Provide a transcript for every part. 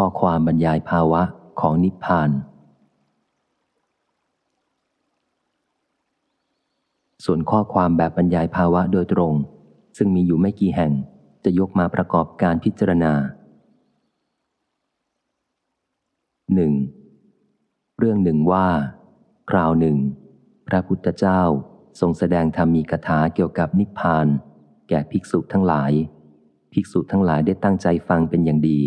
ข้อความบรรยายภาวะของนิพพาน ส่วนข้อความแบบบรรยายภาวะโดยตรง ซึ่งมีอยู่ไม่กี่แห่งจะยกมาประกอบการพิจารณา 1. เรื่องหนึ่งว่า คราวหนึ่ง พระพุทธเจ้าทรงแสดงธรรมีกถาเกี่ยวกับนิพพาน แก่ภิกษุทั้งหลาย ภิกษุทั้งหลายได้ตั้งใจฟังเป็นอย่างดี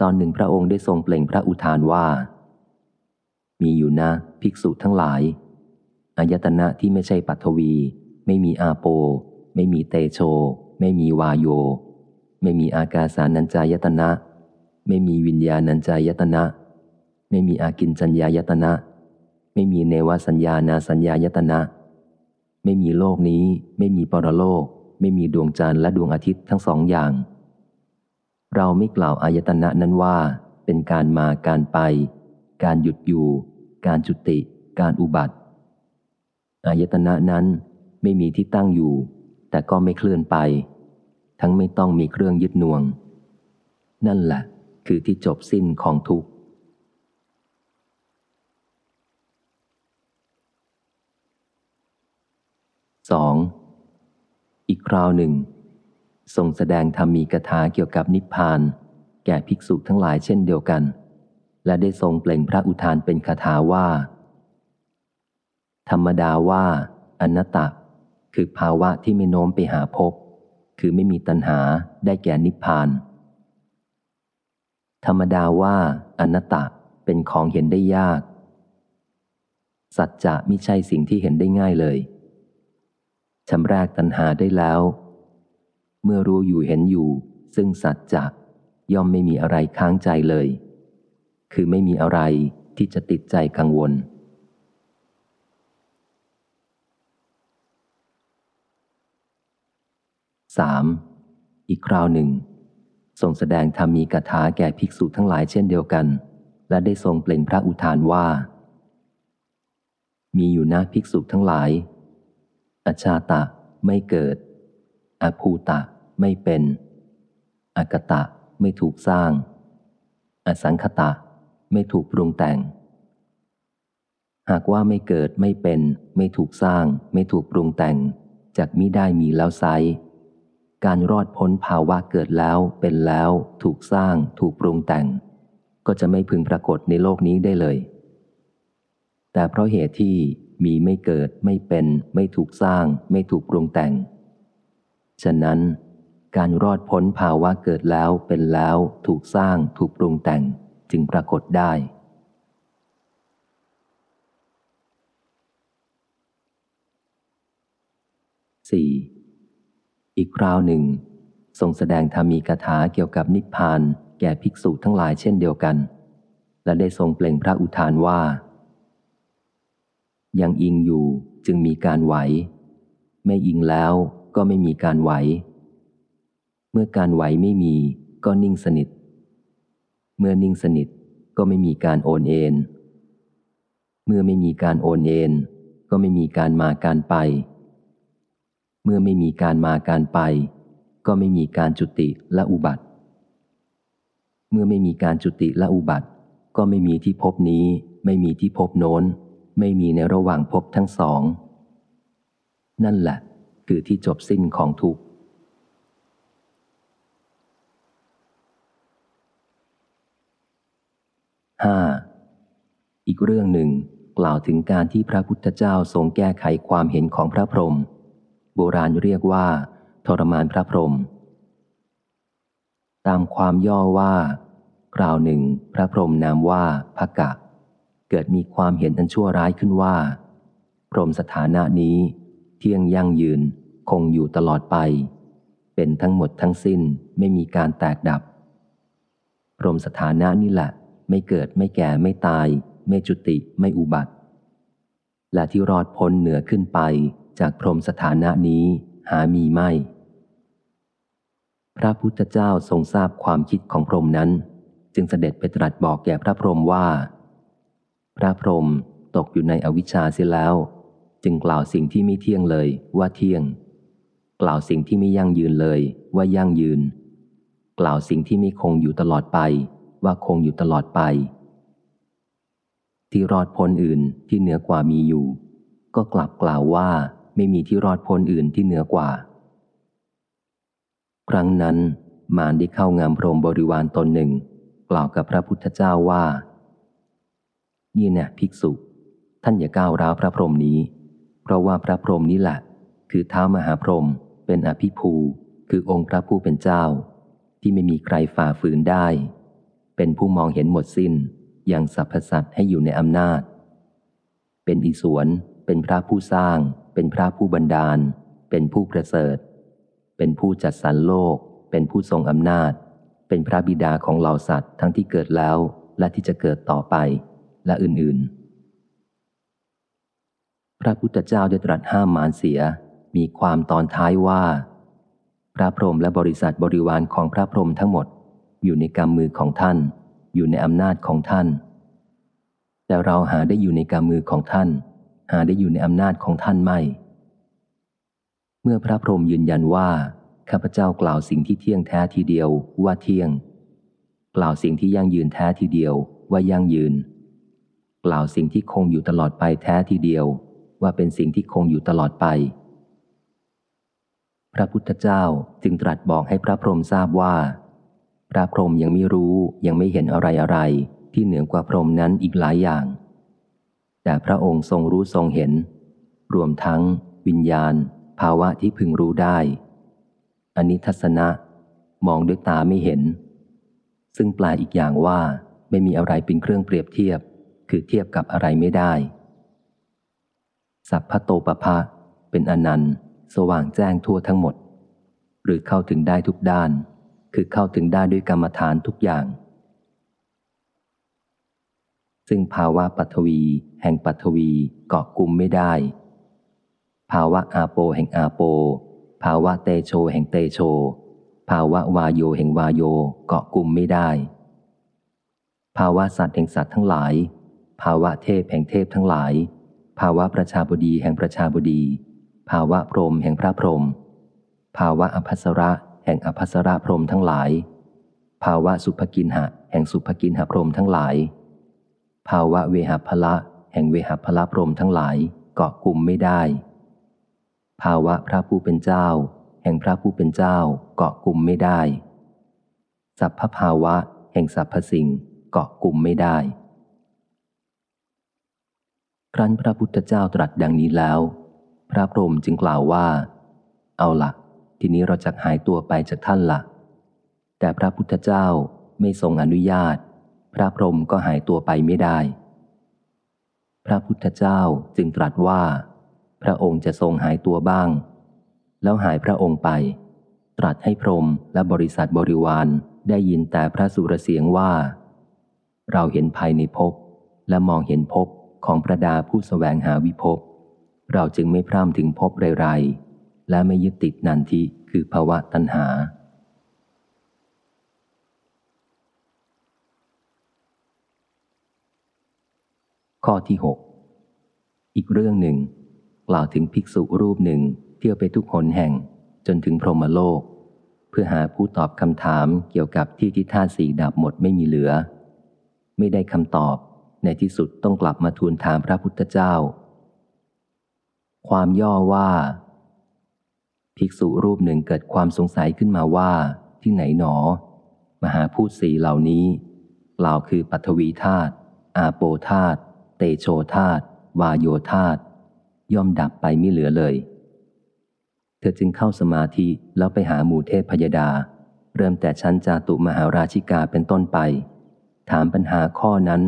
ตอนหนึ่งพระองค์ได้ทรงเปล่งพระอุทานว่า มีอยู่นะ ภิกษุทั้งหลายอายตนะที่ไม่ใช่ปัทวี ไม่มีอาโป ไม่มีเตโช ไม่มีวาโย ไม่มีอากาสานัญจายตนะ ไม่มีวิญญาณัญจายตนะ ไม่มีอากินจัญญายตนะ ไม่มีเนวสัญญานาสัญญายตนะ ไม่มีโลกนี้ ไม่มีปรโลก ไม่มีดวงจันทร์และดวงอาทิตย์ทั้งสองอย่าง เราไม่กล่าวอายตนะนั้นว่า เป็นการมาการไป การหยุดอยู่ การจุติ การอุบัติอายตนะนั้นไม่มีที่ตั้งอยู่ แต่ก็ไม่เคลื่อนไป ทั้งไม่ต้องมีเครื่องยึดน่วง นั่นแหละคือที่จบสิ้นของทุกข์สองอีกคราวหนึ่ง ทรงแสดงธรรมีกถาเกี่ยวกับนิพพาน แก่ภิกษุทั้งหลายเช่นเดียวกัน และได้ทรงเปล่งพระอุทานเป็นคาถาว่า ธรรมดาว่า อนัตตคือภาวะที่ไม่โน้มไปหาภพคือไม่มีตัณหาได้แก่นิพพาน ธรรมดาว่า อนัตตเป็นของเห็นได้ยาก สัจจะไมิใช่สิ่งที่เห็นได้ง่ายเลยชำรกตัณหาได้แล้ว เมื่อรู้อยู่เห็นอยู่ ซึ่งสัจจะย่อมไม่มีอะไรค้างใจเลย คือไม่มีอะไรที่จะติดใจกังวล 3. อีกคราวหนึ่ง ทรงแสดงธรรมีกถาแก่ภิกษุทั้งหลายเช่นเดียวกัน และได้ทรงเปล่งพระอุทานว่า มีอยู่นะภิกษุทั้งหลาย อชาตะไม่เกิด อภูตะไม่เป็น อากตะไม่ถูกสร้าง อสังคตะไม่ถูกปรุงแต่ง หากว่าไม่เกิดไม่เป็น ไม่ถูกสร้าง ไม่ถูกปรุงแต่งจากมิได้มีแล้วไซการรอดพ้นภาวะเกิดแล้วเป็นแล้ว ถูกสร้าง ถูกปรุงแต่ง ก็จะไม่พึงปรากฏในโลกนี้ได้เลย แต่เพราะเหตุที่มีไม่เกิดไม่เป็น ไม่ถูกสร้าง ไม่ถูกปรุงแต่ง ฉะนั้น การรอดพ้นภาวะเกิดแล้วเป็นแล้วถูกสร้างถูกปรุงแต่งจึงปรากฏได้ 4. อีกคราวหนึ่ง ทรงแสดงธรรมีกถาเกี่ยวกับนิพพานแก่ภิกษุทั้งหลายเช่นเดียวกัน และได้ทรงเปล่งพระอุทานว่า ยังอิงอยู่จึงมีการไหว ไม่อิงแล้ว ก็ไม่มีการไหว เมื่อการไหวไม่มีก็นิ่งสนิท เมื่อนิ่งสนิทก็ไม่มีการโอนเอ็นเมื่อไม่มีการโอนเอ็นก็ไม่มีการมาการไป เมื่อไม่มีการมาการไป ก็ไม่มีการจุติและอุบัติ เมื่อไม่มีการจุติและอุบัติ ก็ไม่มีที่พบนี้ ไม่มีที่พบโน้น ไม่มีในระหว่างพบทั้งสอง นั่นแหละ คือที่จบสิ้นของทุกข์ห้าอีกเรื่องหนึ่งกล่าวถึงการที่พระพุทธเจ้าทรงแก้ไขความเห็นของพระพรหมโบราณเรียกว่า ทรมานพระพรหมตามความย่อว่า คราวหนึ่ง พระพรหมนามว่าภกะ เกิดมีความเห็นอันชั่วร้ายขึ้นว่า พรหมสถานะนี้ เที่ยงยั่งยืน คงอยู่ตลอดไป เป็นทั้งหมดทั้งสิ้นไม่มีการแตกดับพรหมสถานะนี่แหละ ไม่เกิดไม่แก่ไม่ตาย ไม่จุติไม่อุบัติ และที่รอดพ้นเหนือขึ้นไปจากพรหมสถานะนี้หามีไม่ พระพุทธเจ้าทรงทราบความคิดของพรหมนั้น จึงเสด็จไปตรัสบอกแก่พระพรหมว่า พระพรหมตกอยู่ในอวิชชาเสียแล้ว จึงกล่าวสิ่งที่ไม่เที่ยงเลยว่าเที่ยง กล่าวสิ่งที่ไม่ยั่งยืนเลยว่ายั่งยืน กล่าวสิ่งที่ไม่คงอยู่ตลอดไป ว่าคงอยู่ตลอดไป ที่รอดพ้นอื่นที่เหนือกว่ามีอยู่ ก็กลับกล่าวว่าไม่มีที่รอดพ้นอื่นที่เหนือกว่า ครั้งนั้น มารได้เข้างามพรมบริวารตนหนึ่ง กล่าวกับพระพุทธเจ้าว่า นี่เนี่ยภิกษุ ท่านอย่าก้าวร้าวพระพรหมนี้ เพราะว่าพระพรหมนี้แหละคือเท้ามหาพรหม เป็นอภิภู คือองค์พระผู้เป็นเจ้า ที่ไม่มีใครฝ่าฝืนได้ เป็นผู้มองเห็นหมดสิน้นยังสรรพสัตว์ให้อยู่ในอำนาจ เป็นอิสวน เป็นพระผู้สร้าง เป็นพระผู้บันดาล เป็นผู้ประเสริฐ เป็นผู้จัดสรรโลก เป็นผู้ทรงอำนาจ เป็นพระบิดาของเหล่าสัตว์ทั้งที่เกิดแล้วและที่จะเกิดต่อไปและอื่นๆ พระพุทธเจ้าได้ตรัสห้ามมารเสีย มีความตอนท้ายว่า พระพรหมและบริษัทบริวารของพระพรหมทั้งหมด อยู่ในกำมือของท่าน อยู่ในอำนาจของท่าน แต่เราหาได้อยู่ในกำมือของท่าน หาได้อยู่ในอำนาจของท่านไม่ เมื่อพระพรหมยืนยันว่าข้าพเจ้ากล่าวสิ่งที่เที่ยงแท้ทีเดียวว่าเที่ยง กล่าวสิ่งที่ยั่งยืนแท้ทีเดียวว่ายั่งยืน กล่าวสิ่งที่คงอยู่ตลอดไปแท้ทีเดียว ว่าเป็นสิ่งที่คงอยู่ตลอดไป พระพุทธเจ้าจึงตรัสบอกให้พระพรหมทราบว่า พระพรหมยังไม่รู้ยังไม่เห็นอะไรอะไรที่เหนือกว่าพรหมนั้นอีกหลายอย่าง แต่พระองค์ทรงรู้ทรงเห็น รวมทั้ง วิญญาณ ภาวะที่พึงรู้ได้ อันนี้ทัศนะมองด้วยตาไม่เห็น ซึ่งแปลอีกอย่างว่าไม่มีอะไรเป็นเครื่องเปรียบเทียบ คือเทียบกับอะไรไม่ได้ สัพพโตปภะเป็นอนันต์ สว่างแจ้งทั่วทั้งหมด หรือเข้าถึงได้ทุกด้าน คือเข้าถึงได้ด้วยกรรมฐานทุกอย่าง ซึ่งภาวะปัทวี แห่งปัทวีเกาะกลุ่มไม่ได้ ภาวะอาโปแห่งอาโป ภาวะเตโชแห่งเตโช ภาวะวาโยแห่งวาโยเกาะกลุ่มไม่ได้ ภาวะสัตว์แห่งสัตว์ทั้งหลาย ภาวะเทพแห่งเทพทั้งหลาย ภาวะประชาบดีแห่งประชาบดี ภาวะพรหมแห่งพระพรหมภาวะอภัสระแห่งอภัสระพรหมทั้งหลาย ภาวะสุภกินหะ แห่งสุภกินหะพรหมทั้งหลาย ภาวะเวหพละ แห่งเวหพละพรหมทั้งหลายเกาะกลุ่มไม่ได้ ภาวะพระผู้เป็นเจ้า แห่งพระผู้เป็นเจ้าเกาะกลุ่มไม่ได้ สัพพภาวะ แห่งสรรพสิ่งเกาะกลุ่มไม่ได้ ครั้นพระพุทธเจ้าตรัสดังนี้แล้ว พระพรหมจึงกล่าวว่า เอาละทีนี้เราจะหายตัวไปจากท่านละ่ะแต่พระพุทธเจ้าไม่ทรงอนุญาต พระพรหมก็หายตัวไปไม่ได้ พระพุทธเจ้าจึงตรัสว่า พระองค์จะทรงหายตัวบ้าง แล้วหายพระองค์ไป ตรัสให้พรหมและบริษัทบริวารได้ยินแต่พระสุรเสียงว่า เราเห็นภายในภพและมองเห็นภพของพระดาผู้สแสวงหาวิภพ เราจึงไม่พร่ำถึงภพไรๆและไม่ยึดติดนันทิคือภาวะตัณหา ข้อที่หกอีกเรื่องหนึ่ง กล่าวถึงภิกษุรูปหนึ่งเที่ยวไปทุกหนแห่งจนถึงพรหมโลก เพื่อหาผู้ตอบคำถามเกี่ยวกับที่ที่ท่าสีดับหมดไม่มีเหลือ ไม่ได้คำตอบในที่สุดต้องกลับมาทูลถามพระพุทธเจ้า ความย่อว่า ภิกษุรูปหนึ่งเกิดความสงสัยขึ้นมาว่า ที่ไหนหนอ มหาพูดสีเหล่านี้กล่าคือปัทวีธาตุอาโปธาตุเตโชธาตุวาโยธาตุย่อมดับไปไม่เหลือเลย เธอจึงเข้าสมาธิแล้วไปหาหมู่เทพพยดา เริ่มแต่ชั้นจาตุมหาราชิกาเป็นต้นไป ถามปัญหาข้อนั้น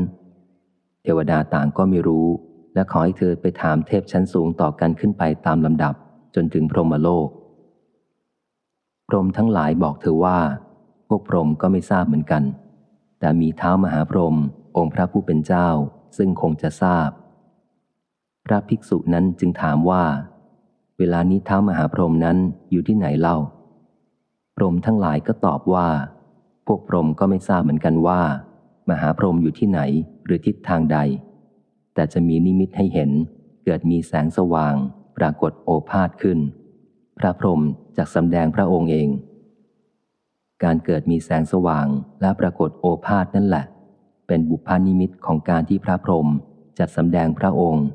เทวดาต่างก็ไม่รู้ และขอให้เธอไปถามเทพชั้นสูงต่อกันขึ้นไปตามลำดับจนถึงพรหมโลก พรหมทั้งหลายบอกเธอว่า พวกพรหมก็ไม่ทราบเหมือนกัน แต่มีเท้ามหาพรหมองค์พระผู้เป็นเจ้าซึ่งคงจะทราบ พระภิกษุนั้นจึงถามว่า เวลานี้เท้ามหาพรหมนั้นอยู่ที่ไหนเล่า พรหมทั้งหลายก็ตอบว่า พวกพรหมก็ไม่ทราบเหมือนกันว่า มหาพรหมอยู่ที่ไหนหรือทิศทางใด แต่จะมีนิมิตให้เห็น เกิดมีแสงสว่าง ปรากฏโอภาษขึ้น พระพรหมจากสำแดงพระองค์เอง การเกิดมีแสงสว่างและปรากฏโอภาษนั่นแหละ เป็นบุพานิมิตของการที่พระพรหมจัดสำแดงพระองค์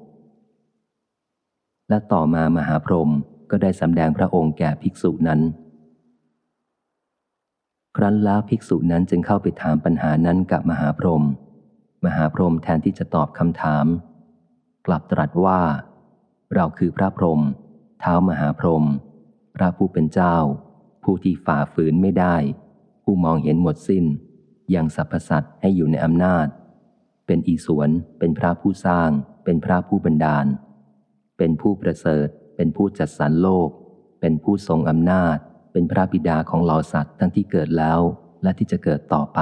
และต่อมามหาพรหมก็ได้สำแดงพระองค์แก่ภิกษุนั้น ครั้นแล้วภิกษุนั้นจึงเข้าไปถามปัญหานั้นกับมหาพรหม มหาพรหมแทนที่จะตอบคำถาม กลับตรัสว่า เราคือพระพรหมเท้ามหาพรหมพระผู้เป็นเจ้า ผู้ที่ฝ่าฝืนไม่ได้ ผู้มองเห็นหมดสิน้น ยังสรรพสัตว์ให้อยู่ในอำนาจ เป็นอีสวน เป็นพระผู้สร้าง เป็นพระผู้บันดาล เป็นผู้ประเสริฐ เป็นผู้จัดสรรโลก เป็นผู้ทรงอำนาจ เป็นพระบิดาของเหล่าสัตว์ทั้งที่เกิดแล้วและที่จะเกิดต่อไป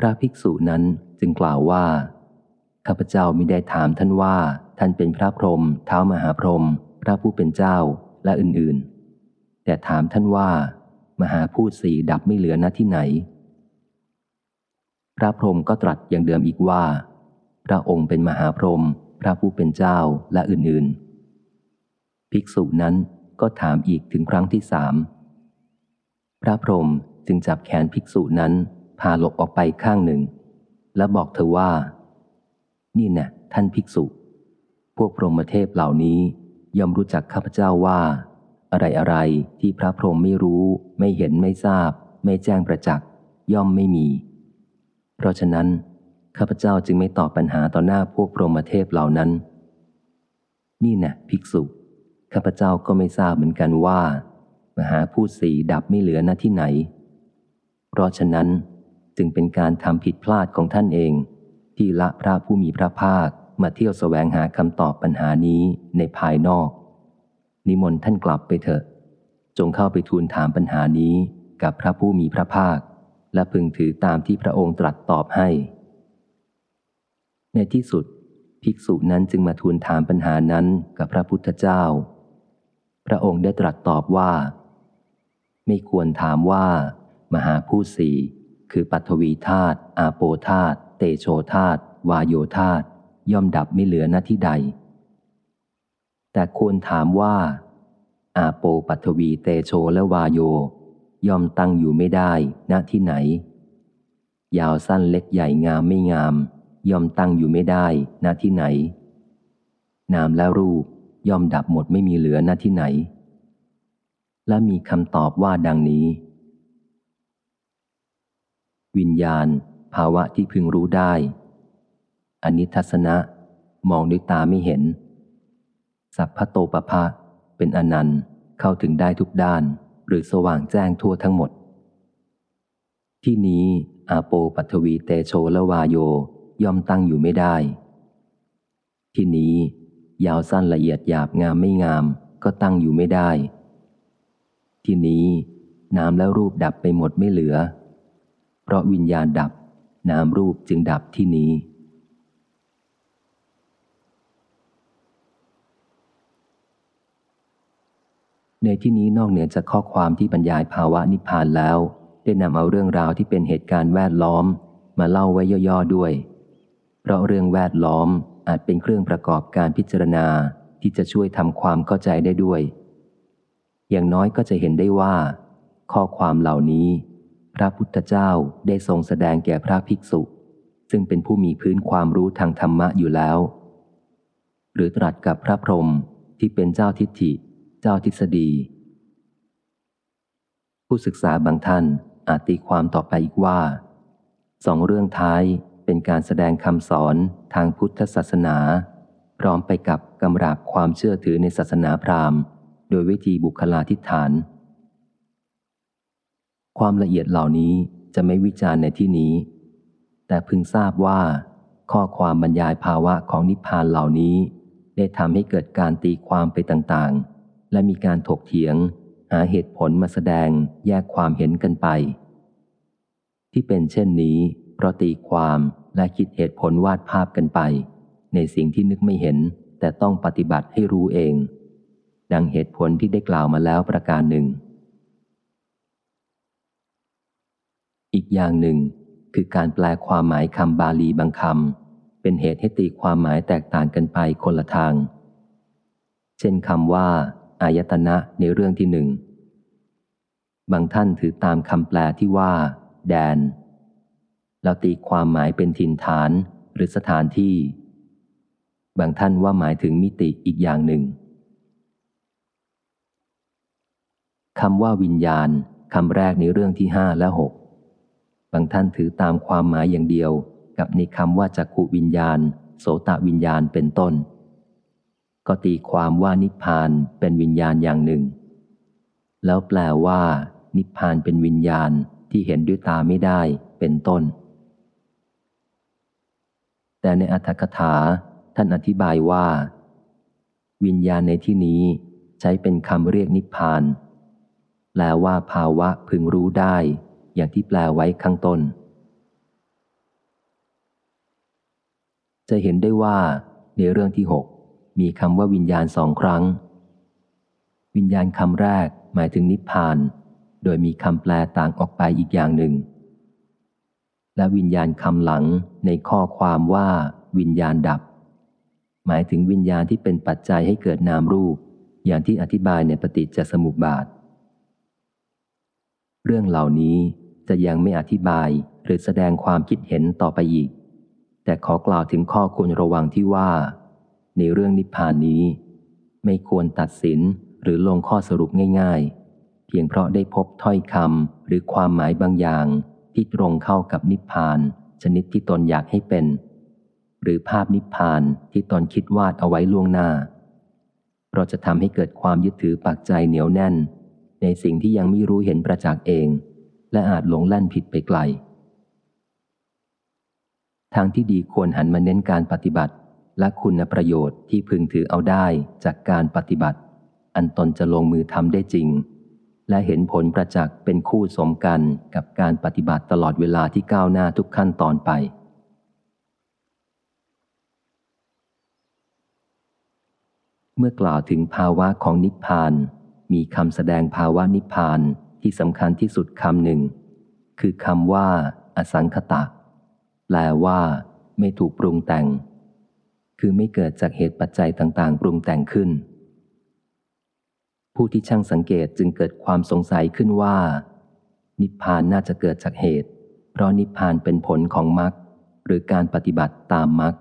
พระภิกษุนั้นจึงกล่าวว่า ข้าพเจ้าม่ได้ถามท่านว่า ท่านเป็นพระพรหมเท้ามหาพรหมพระผู้เป็นเจ้าและอื่นๆ แต่ถามท่านว่า มหาพูดสี่ดับไม่เหลือณที่ไหน พระพรหมก็ตรัสอย่างเดิมอีกว่า พระองค์เป็นมหาพรหมพระผู้เป็นเจ้าและอื่นๆ ภิกษุนั้นก็ถามอีกถึงครั้งที่สามพระพรหมจึงจับแขนภิกษุนั้น พาหลบออกไปข้างหนึ่ง และบอกเธอว่า นี่นะท่านภิกษุ พวกพรหมเทพเหล่านี้ย่อมรู้จักข้าพเจ้าว่า อะไรอะไรที่พระพรหมไม่รู้ ไม่เห็นไม่ทราบ ไม่แจ้งประจักษ์ย่อมไม่มี เพราะฉะนั้น ข้าพเจ้าจึงไม่ตอบปัญหาต่อหน้าพวกพรหมเทพเหล่านั้น นี่น่ะภิกษุ ข้าพเจ้าก็ไม่ทราบเหมือนกันว่า มหาพูดสีดับไม่เหลือณที่ไหน เพราะฉะนั้น จึงเป็นการทำผิดพลาดของท่านเอง ที่ละพระผู้มีพระภาคมาเที่ยวสแสวงหาคำตอบปัญหานี้ในภายนอก นิมนต์ท่านกลับไปเถอะ จงเข้าไปทูลถามปัญหานี้กับพระผู้มีพระภาค และพึงถือตามที่พระองค์ตรัสตอบให้ ในที่สุด ภิกษุนั้นจึงมาทูลถามปัญหานั้นกับพระพุทธเจ้า พระองค์ได้ตรัสตอบว่า ไม่ควรถามว่า มหาผู้สี่ คือปัทวีธาตุอาโปธาตุเตโชธาตุวายโยธาตุย่อมดับไม่เหลือหน้าที่ใด แต่ควรถามว่า อาโปปัทวีเตโชและวาโย ย่อมตั้งอยู่ไม่ได้ณที่ไหน ยาวสั้นเล็กใหญ่งามไม่งาม ย่อมตั้งอยู่ไม่ได้ณที่ไหน นามและรูปย่อมดับหมดไม่มีเหลือณที่ไหน และมีคำตอบว่าดังนี้ วิญญาณ ภาวะที่พึงรู้ได้อนิทัศนะ มองด้วยตาไม่เห็น สัพพโตปภะเป็นอนันต์เข้าถึงได้ทุกด้าน หรือสว่างแจ้งทั่วทั้งหมด ที่นี้อาโปปัทวีเตโชละวาโยย่อมตั้งอยู่ไม่ได้ ที่นี้ยาวสั้นละเอียดหยาบงามไม่งามก็ตั้งอยู่ไม่ได้ ที่นี้นามและรูปดับไปหมดไม่เหลือ ราะวิญญาณดับ นามรูปจึงดับที่นี้ ในที่นี้นอกเหนือจากข้อความที่บรรยายภาวะนิพพานแล้ว ได้นำเอาเรื่องราวที่เป็นเหตุการณ์แวดล้อม มาเล่าไว้ย่อๆด้วย เพราะเรื่องแวดล้อมอาจเป็นเครื่องประกอบการพิจารณาที่จะช่วยทำความเข้าใจได้ด้วย อย่างน้อยก็จะเห็นได้ว่า ข้อความเหล่านี้ พระพุทธเจ้าได้ทรงแสดงแก่พระภิกษุ ซึ่งเป็นผู้มีพื้นความรู้ทางธรรมะอยู่แล้ว หรือตรัสกับพระพรหมที่เป็นเจ้าทิฏฐิ เจ้าทฤษฎี ผู้ศึกษาบางท่านอาจตีความต่อไปอีกว่าสองเรื่องท้ายเป็นการแสดงคำสอนทางพุทธศาสนา พร้อมไปกับกำราบความเชื่อถือในศาสนาพราหมณ์ โดยวิธีบุคลาธิฐาน ความละเอียดเหล่านี้จะไม่วิจารณ์ในที่นี้ แต่พึงทราบว่า ข้อความบรรยายภาวะของนิพพานเหล่านี้ ได้ทำให้เกิดการตีความไปต่างๆ และมีการถกเถียง หาเหตุผลมาแสดงแยกความเห็นกันไป ที่เป็นเช่นนี้เพราะตีความและคิดเหตุผลวาดภาพกันไป ในสิ่งที่นึกไม่เห็น แต่ต้องปฏิบัติให้รู้เอง ดังเหตุผลที่ได้กล่าวมาแล้วประการหนึ่ง อีกอย่างหนึ่ง คือการแปลความหมายคำบาลีบางคำเป็นเหตุให้ตีความหมายแตกต่างกันไปคนละทาง เช่นคำว่าอายตนะในเรื่องที่หนึ่งบางท่านถือตามคำแปลที่ว่า แดนแล้วตีความหมายเป็นถิ่นฐานหรือสถานที่ บางท่านว่าหมายถึงมิติอีกอย่างหนึ่งคำว่าวิญญาณคำแรกในเรื่องที่ห้าและหก บางท่านถือตามความหมายอย่างเดียว กับในคำว่าจักขุวิญญาณ โสตวิญญาณเป็นต้น ก็ตีความว่านิพพานเป็นวิญญาณอย่างหนึ่ง แล้วแปลว่า นิพพานเป็นวิญญาณที่เห็นด้วยตาไม่ได้เป็นต้น แต่ในอัธกถาท่านอธิบายว่า วิญญาณในที่นี้ใช้เป็นคำเรียกนิพพานแปลว่าภาวะพึงรู้ได้ อย่างที่แปลไว้ข้างต้น จะเห็นได้ว่าในเรื่องที่หกมีคำว่าวิญญาณสองครั้ง วิญญาณคำแรกหมายถึงนิพพาน โดยมีคำแปลต่างออกไปอีกอย่างหนึ่ง และวิญญาณคำหลังในข้อความว่า วิญญาณดับ หมายถึงวิญญาณที่เป็นปัจจัยให้เกิดนามรูป อย่างที่อธิบายในปฏิจจสมุปบาท เรื่องเหล่านี้ จะยังไม่อธิบายหรือแสดงความคิดเห็นต่อไปอีก แต่ขอกล่าวถึงข้อควรระวังที่ว่า ในเรื่องนิพพานนี้ ไม่ควรตัดสินหรือลงข้อสรุปง่ายๆ เพียงเพราะได้พบถ้อยคำหรือความหมายบางอย่างที่ตรงเข้ากับนิพพาน ชนิดที่ตนอยากให้เป็น หรือภาพนิพพานที่ตนคิดวาดเอาไว้ล่วงหน้า เราจะทำให้เกิดความยึดถือปักใจเหนียวแน่น ในสิ่งที่ยังไม่รู้เห็นประจักษ์เอง และอาจหลงแล่นผิดไปไกล ทางที่ดีควรหันมาเน้นการปฏิบัติ และคุณประโยชน์ที่พึงถือเอาได้จากการปฏิบัติ อันตนจะลงมือทำได้จริง และเห็นผลประจักษ์เป็นคู่สมกันกับการปฏิบัติตลอดเวลาที่ก้าวหน้าทุกขั้นตอนไปเมื่อกล่าวถึงภาวะของนิพพาน มีคำแสดงภาวะนิพพาน ที่สำคัญที่สุดคำหนึ่ง คือคำว่า อสังคตะ แปลว่า ไม่ถูกปรุงแต่ง คือไม่เกิดจากเหตุปัจจัยต่างๆ ปรุงแต่งขึ้น ผู้ที่ช่างสังเกตจึงเกิดความสงสัยขึ้นว่า นิพพานน่าจะเกิดจากเหตุ เพราะนิพพานเป็นผลของมรรคหรือการปฏิบัติตามมรรค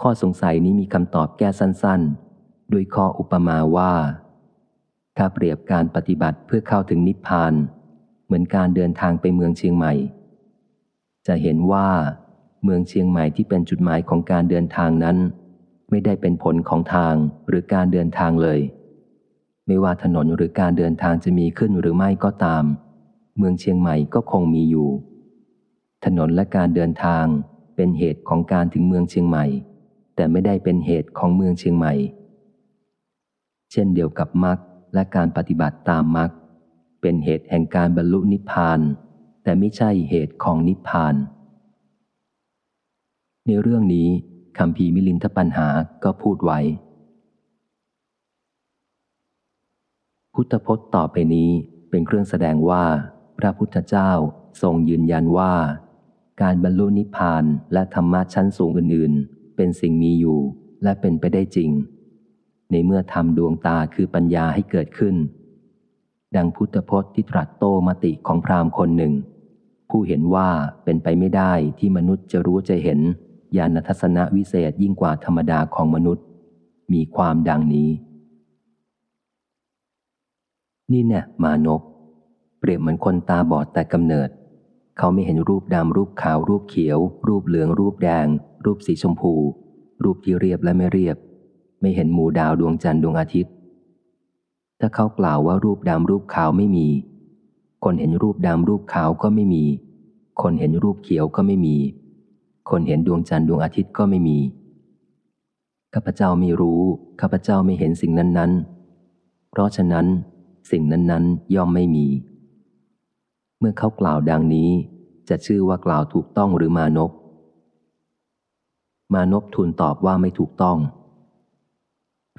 ข้อสงสัยนี้มีคำตอบแก้สั้นๆ ด้วยข้ออุปมาว่า ถ้าเปรียบการปฏิบัติเพื่อเข้าถึงนิพพาน เหมือนการเดินทางไปเมืองเชียงใหม่ จะเห็นว่า เมืองเชียงใหม่ที่เป็นจุดหมายของการเดินทางนั้น ไม่ได้เป็นผลของทางหรือการเดินทางเลย ไม่ว่าถนนหรือการเดินทางจะมีขึ้นหรือไม่ก็ตาม เมืองเชียงใหม่ก็คงมีอยู่ ถนนและการเดินทางเป็นเหตุของการถึงเมืองเชียงใหม่ แต่ไม่ได้เป็นเหตุของเมืองเชียงใหม่ เช่นเดียวกับมรรค และการปฏิบัติตามมรรคเป็นเหตุแห่งการบรรลุนิพพาน แต่ไม่ใช่เหตุของนิพพาน ในเรื่องนี้คำพีมิลินทปัญหาก็พูดไว้ พุทธพจน์ต่อไปนี้เป็นเครื่องแสดงว่า พระพุทธเจ้าทรงยืนยันว่า การบรรลุนิพพานและธรรมะชั้นสูงอื่น ๆ เป็นสิ่งมีอยู่และเป็นไปได้จริง ในเมื่อทำดวงตาคือปัญญาให้เกิดขึ้น ดังพุทธพจน์ที่ตรัสโตมติของพราหมณ์คนหนึ่ง ผู้เห็นว่าเป็นไปไม่ได้ที่มนุษย์จะรู้จะเห็นญาณทัศนวิเศษยิ่งกว่าธรรมดาของมนุษย์ มีความดังนี้ นี่เนี่ยมานกเปรียบเหมือนคนตาบอดแต่กำเนิด เขาไม่เห็นรูปดำรูปขาวรูปเขียว รูปเหลืองรูปแดง รูปสีชมพู รูปที่เรียบและไม่เรียบ ไม่เห็นหมู่ดาวดวงจันทร์ดวงอาทิตย์ ถ้าเขากล่าวว่ารูปดำรูปขาวไม่มี คนเห็นรูปดำรูปขาวก็ไม่มี คนเห็นรูปเขียวก็ไม่มี คนเห็นดวงจันทร์ดวงอาทิตย์ก็ไม่มี ข้าพเจ้าไม่รู้ ข้าพเจ้าไม่เห็นสิ่งนั้น ๆ เพราะฉะนั้น สิ่งนั้นๆ ย่อมไม่มี เมื่อเขากล่าวดังนี้ จะชื่อว่ากล่าวถูกต้องหรือมานพมานพทูลตอบว่าไม่ถูกต้อง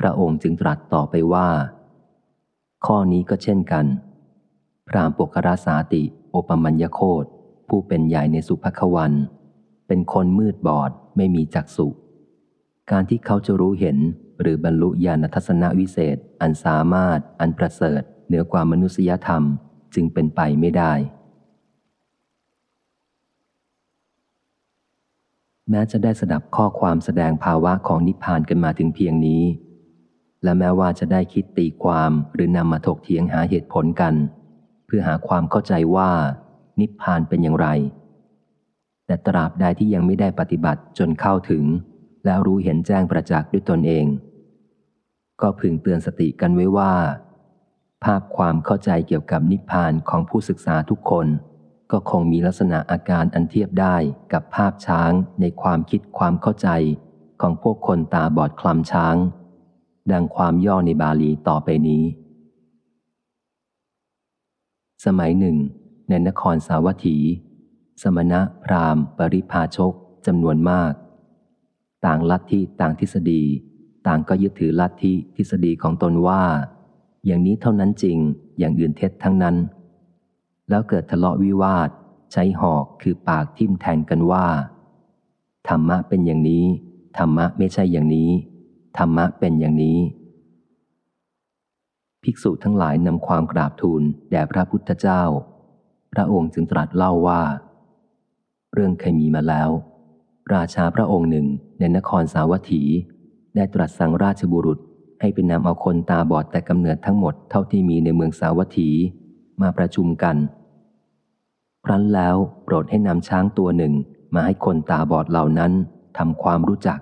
พระองค์จึงตรัสต่อไปว่า ข้อนี้ก็เช่นกัน พรามปกราสาติ โอปมัญญโคตผู้เป็นใหญ่ในสุภควัน เป็นคนมืดบอดไม่มีจักษุ การที่เขาจะรู้เห็นหรือบรรลุญาณทัศนวิเศษ อันสามารถ อันประเสริฐ เหนือกว่ามนุษยธรรมจึงเป็นไปไม่ได้ แม้จะได้สดับข้อความแสดงภาวะของนิพพานกันมาถึงเพียงนี้ และแม้ว่าจะได้คิดตีความหรือนำมาถกเถียงหาเหตุผลกัน เพื่อหาความเข้าใจว่า นิพพานเป็นอย่างไร แต่ตราบใดที่ยังไม่ได้ปฏิบัติจนเข้าถึง แล้วรู้เห็นแจ้งประจักษ์ด้วยตนเอง ก็พึงเตือนสติกันไว้ว่า ภาพความเข้าใจเกี่ยวกับนิพพานของผู้ศึกษาทุกคน ก็คงมีลักษณะอาการอันเทียบได้กับภาพช้างในความคิดความเข้าใจของพวกคนตาบอดคลำช้าง ดังความย่อในบาลีต่อไปนี้ สมัยหนึ่ง ในนครสาวัตถี สมณะพราหมณ์ ปริพาชกจำนวนมาก ต่างลัทธิต่างทฤษฎี ต่างก็ยึดถือลัทธิทฤษฎีของตนว่า อย่างนี้เท่านั้นจริงอย่างอื่นเท็จทั้งนั้น แล้วเกิดทะเลาะวิวาท ใช้หอกคือปากทิ่มแทงกันว่า ธรรมะเป็นอย่างนี้ ธรรมะไม่ใช่อย่างนี้ ธรรมะเป็นอย่างนี้ ภิกษุทั้งหลายนำความกราบทูลแด่พระพุทธเจ้า พระองค์จึงตรัสเล่าว่า เรื่องเคยมีมาแล้ว ราชาพระองค์หนึ่งในนครสาวัตถี ได้ตรัสสั่งราชบุรุษให้เป็นนำเอาคนตาบอดแต่กำเนิดทั้งหมดเท่าที่มีในเมืองสาวัตถีมาประชุมกัน ครั้นแล้วโปรดให้นำช้างตัวหนึ่งมาให้คนตาบอดเหล่านั้นทำความรู้จัก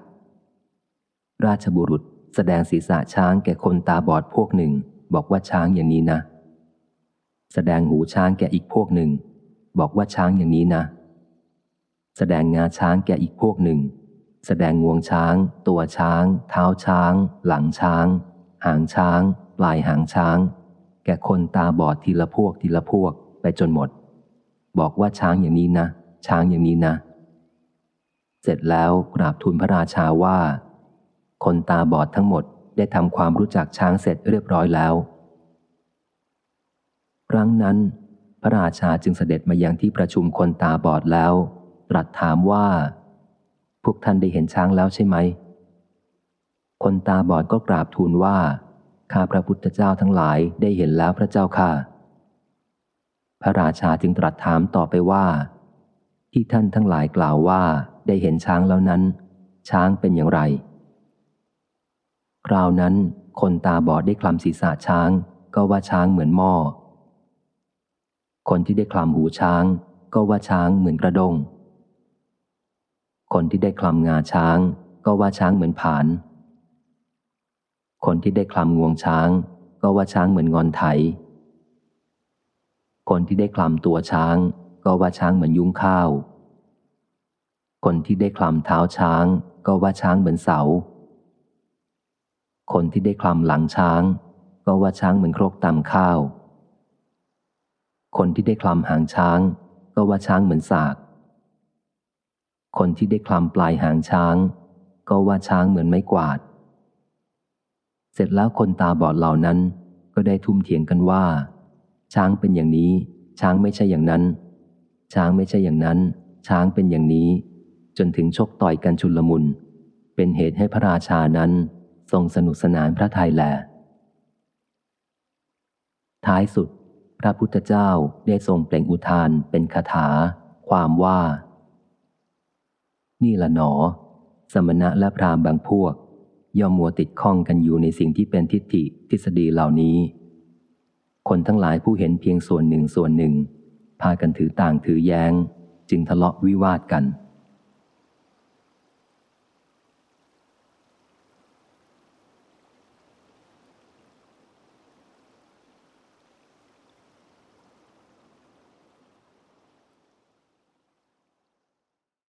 ราชบุรุษแสดงศีรษะช้างแก่คนตาบอดพวกหนึ่ง บอกว่าช้างอย่างนี้นะ แสดงหูช้างแก่อีกพวกหนึ่ง บอกว่าช้างอย่างนี้นะ แสดงงาช้างแก่อีกพวกหนึ่ง แสดงงวงช้าง ตัวช้าง เท้าช้าง หลังช้าง หางช้าง ปลายหางช้าง แก่คนตาบอดทีละพวกทีละพวกไปจนหมด บอกว่าช้างอย่างนี้นะ ช้างอย่างนี้นะ เสร็จแล้วกราบทูลพระราชาว่า คนตาบอดทั้งหมดได้ทำความรู้จักช้างเสร็จเรียบร้อยแล้ว ครั้งนั้น พระราชาจึงเสด็จมายังที่ประชุมคนตาบอดแล้ว ตรัสถามว่า พวกท่านได้เห็นช้างแล้วใช่ไหม คนตาบอดก็กราบทูลว่า ข้าพระพุทธเจ้าทั้งหลายได้เห็นแล้วพระเจ้าค่ะ พระราชาจึงตรัสถามต่อไปว่า ที่ท่านทั้งหลายกล่าวว่าได้เห็นช้างแล้วนั้น ช้างเป็นอย่างไร คราวนั้น คนตาบอดได้คลำศีรษะช้าง ก็ว่าช้างเหมือนหม้อ คนที่ได้คลำหูช้าง ก็ว่าช้างเหมือนกระดง คนที่ได้คลำงาช้าง ก็ว่าช้างเหมือนผาน คนที่ได้คลำงวงช้าง ก็ว่าช้างเหมือนงอนไถ คนที่ได้คลำตัวช้าง ก็ว่าช้างเหมือนยุ้งข้าว คนที่ได้คลำเท้าช้าง ก็ว่าช้างเหมือนเสา คนที่ได้คลำหลังช้าง ก็ว่าช้างเหมือนโครกตำข้าว คนที่ได้คลำหางช้าง ก็ว่าช้างเหมือนสาก คนที่ได้คลำปลายหางช้าง ก็ว่าช้างเหมือนไม้กวาด เสร็จแล้วคนตาบอดเหล่านั้นก็ได้ทุ่มเถียงกันว่า ช้างเป็นอย่างนี้ ช้างไม่ใช่อย่างนั้น ช้างไม่ใช่อย่างนั้น ช้างเป็นอย่างนี้ จนถึงชกต่อยกันชุลมุนเป็นเหตุให้พระราชานั้น ทรงสนุกสนานพระทัยแล ท้ายสุด พระพุทธเจ้าได้ทรงเปล่งอุทานเป็นคาถา ความว่า นี่ละหนอ สมณะและพรามบางพวก ย่อมมัวติดข้องกันอยู่ในสิ่งที่เป็นทิฏฐิทฤษฎีเหล่านี้ คนทั้งหลายผู้เห็นเพียงส่วนหนึ่งส่วนหนึ่ง พากันถือต่างถือแยง้ง จึงทะเลาะวิวาทกัน